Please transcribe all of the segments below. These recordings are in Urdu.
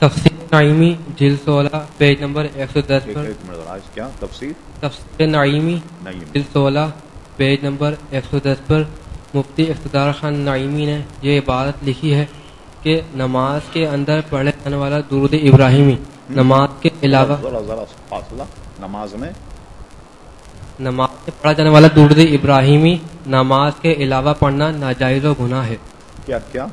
تفسیر نعیمی جل سولہ پیج نمبر ایک سو دس پر۔ تفسیر تفسیر نعیمی جل سولہ پیج نمبر ایک سو دس پر۔ مفتی اقتدار خان نعیمی نے یہ عبارت لکھی ہے کہ نماز کے اندر پڑھے جانے والا درود ابراہیمی نماز کے علاوہ نماز میں؟ نماز میں پڑھا جانے والا درود ابراہیمی نماز کے علاوہ پڑھنا ناجائز و گناہ ہے۔ کیا کیا؟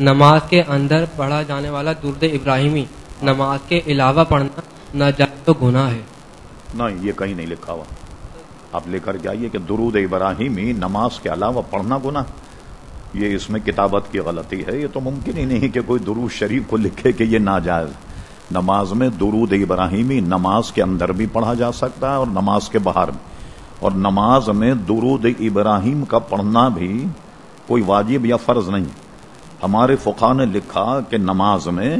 نماز کے اندر پڑھا جانے والا درد ابراہیمی، نماز کے علاوہ پڑھنا ناجائز و گناہ ہے۔ نہیں، یہ کہیں نہیں لکھا ہوا۔ آپ لے کر کے آئیے کہ درود ابراہیمی نماز کے علاوہ پڑھنا گنا یہ اس میں کتابت کی غلطی ہے، یہ تو ممکن ہی نہیں کہ کوئی درود شریف کو لکھے کہ یہ ناجائز۔ نماز میں درود ابراہیمی نماز کے اندر بھی پڑھا جا سکتا ہے اور نماز کے باہر بھی۔ اور نماز میں درود ابراہیم کا پڑھنا بھی کوئی واجب یا فرض نہیں۔ ہمارے فقہ نے لکھا کہ نماز میں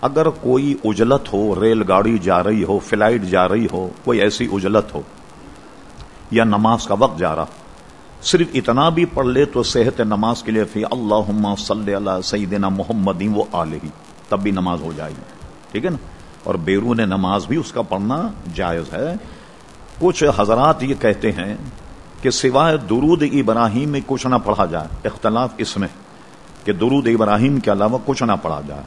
اگر کوئی اجلت ہو، ریل گاڑی جا رہی ہو، فلائٹ جا رہی ہو، کوئی ایسی اجلت ہو یا نماز کا وقت جا رہا، صرف اتنا بھی پڑھ لے تو صحت نماز کے لیے فی اللہ صلی اللہ سیدنا محمد وہ آلہ، تب بھی نماز ہو جائے گی۔ ٹھیک ہے نا؟ اور بیرون نماز بھی اس کا پڑھنا جائز ہے۔ کچھ حضرات یہ کہتے ہیں کہ سوائے درود ابراہیم میں کچھ نہ پڑھا جائے، اختلاف اس میں۔ کہ درود ابراہیم کے علاوہ کچھ نہ پڑھا جائے۔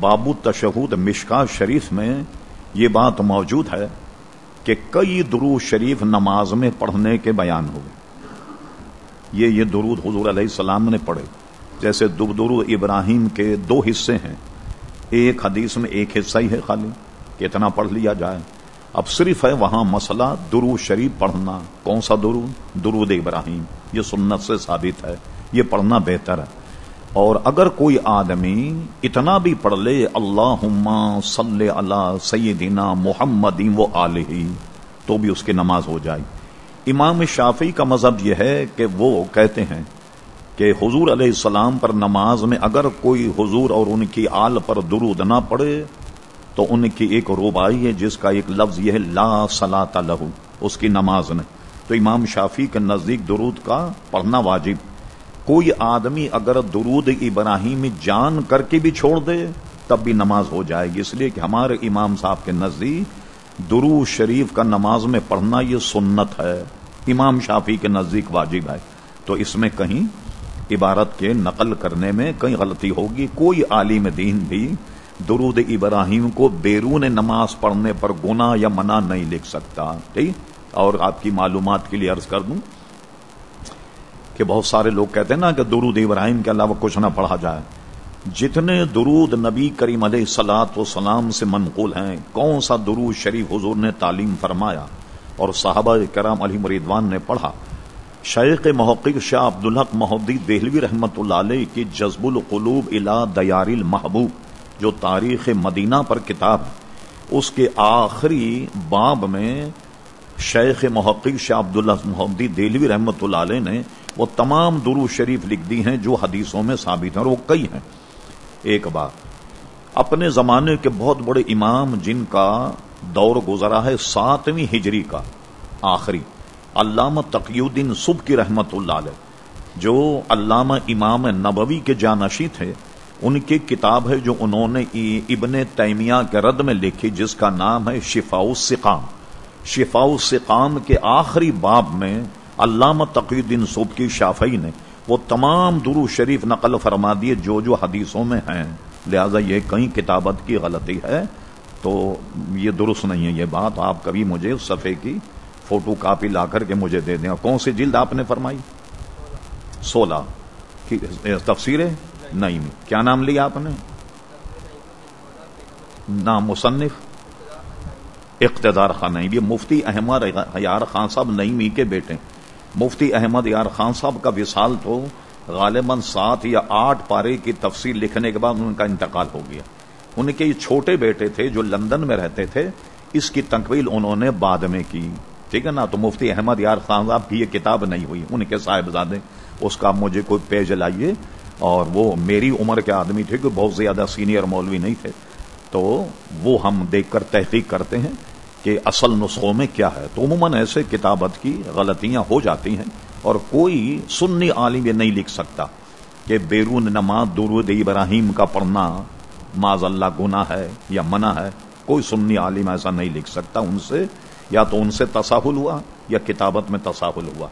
بابو تشہود مشکا شریف میں یہ بات موجود ہے کہ کئی درود شریف نماز میں پڑھنے کے بیان ہوئے۔ یہ یہ درود حضور علیہ السلام نے پڑھے۔ جیسے دب درود ابراہیم کے دو حصے ہیں۔ ایک حدیث میں ایک حصہ ہی ہے خالی کہ اتنا پڑھ لیا جائے۔ اب صرف ہے وہاں مسئلہ درود شریف پڑھنا۔ کون سا درود؟ درود ابراہیم۔ یہ سنت سے ثابت ہے۔ یہ پڑھنا بہتر ہے۔ اور اگر کوئی آدمی اتنا بھی پڑھ لے اللہ صلی اللہ سیدنا محمد و علیہ تو بھی اس کی نماز ہو جائے۔ امام شافی کا مذہب یہ ہے کہ وہ کہتے ہیں کہ حضور علیہ السلام پر نماز میں اگر کوئی حضور اور ان کی آل پر درود نہ پڑے، تو ان کی ایک روبائی ہے، جس کا ایک لفظ یہ ہے، لا صلاۃ لہو اس کی نماز نے تو امام شافی کے نزدیک درود کا پڑھنا واجب۔ کوئی آدمی اگر درود ابراہیم جان کر کے بھی چھوڑ دے، تب بھی نماز ہو جائے گی۔ اس لیے کہ ہمارے امام صاحب کے نزدیک درو شریف کا نماز میں پڑھنا یہ سنت ہے۔ امام شافی کے نزدیک واجب ہے۔ تو اس میں کہیں عبارت کے نقل کرنے میں کہیں غلطی ہوگی۔ کوئی عالم دین بھی درود ابراہیم کو بیرون نماز پڑھنے پر گنا یا منع نہیں لکھ سکتا۔ ٹھیک؟ اور آپ کی معلومات کے لیے عرض کر دوں کہ بہت سارے لوگ کہتے ہیں نا کہ درود ابراہیم کے علاوہ کچھ نہ پڑھا جائے۔ جتنے درود نبی کریم علیہ سلاط و سلام سے منقول ہیں، کون سا درود شریف حضور نے تعلیم فرمایا اور صحابہ کرام علی مریدوان نے پڑھا؟ شیخ محقق شاہ عبدالحق محدی دہلوی رحمت اللہ علیہ کی جذب القلوب الا دیار المحبوب، جو تاریخ مدینہ پر کتاب اس کے آخری باب میں شیخ محقق شاہ عبداللہ محدی دہلوی رحمت اللہ علیہ نے وہ تمام درو شریف لکھ دی ہیں جو حدیثوں میں ثابت ہیں اور وہ کئی ہیں۔ ایک بات، اپنے زمانے کے بہت بڑے امام جن کا دور گزرا ہے ساتویں ہجری کا، آخری، علامہ تقی الدین صبح کی رحمت اللہ علیہ، جو علامہ امام نبوی کے جانشی تھے، ان کی کتاب ہے جو انہوں نے ابن تیمیہ کے رد میں لکھی، جس کا نام ہے شفاء السقام۔ شفاء السقام کے آخری باب میں علامہ تقی الدین صبح شافعی نے وہ تمام درو شریف نقل فرما دیے جو جو حدیثوں میں ہیں۔ لہذا یہ کہیں کتابت کی غلطی ہے۔ تو یہ درست نہیں ہے یہ بات۔ آپ کبھی مجھے اس صفحے کی فوٹو کاپی لا کر کے مجھے دے دیں۔ کون سی جلد آپ نے فرمائی؟ سولہ۔ تفسیر نہیں کیا نام لیا آپ نے؟ نام مصنف۔ اقتدار خان نہیں یہ مفتی احمد یار خان صاحب نئی کے بیٹے۔ مفتی احمد یار خان صاحب کا وصال تو غالباً سات یا آٹھ پارے کی تفصیل لکھنے کے بعد ان کا انتقال ہو گیا۔ ان کے یہ چھوٹے بیٹے تھے جو لندن میں رہتے تھے، اس کی تنقیل انہوں نے بعد میں کی۔ ٹھیک ہے نا؟ تو مفتی احمد یار خان صاحب کی یہ کتاب نہیں ہوئی۔ ان کے صاحبزادے، اس کا مجھے کوئی پیج لائیے۔ اور وہ میری عمر کے آدمی تھے کہ بہت زیادہ سینئر مولوی نہیں تھے۔ تو وہ ہم دیکھ کر تحقیق کرتے ہیں۔ کہ اصل نسخوں میں کیا ہے؟ تو عموماً ایسے کتابت کی غلطیاں ہو جاتی ہیں اور کوئی سنی عالم یہ نہیں لکھ سکتا کہ بیرون نماز درود ابراہیم کا پڑھنا معذ اللہ گناہ ہے یا منع ہے۔ کوئی سنی عالم ایسا نہیں لکھ سکتا۔ ان سے یا تو ان سے تساہل ہوا یا کتابت میں تساہل ہوا۔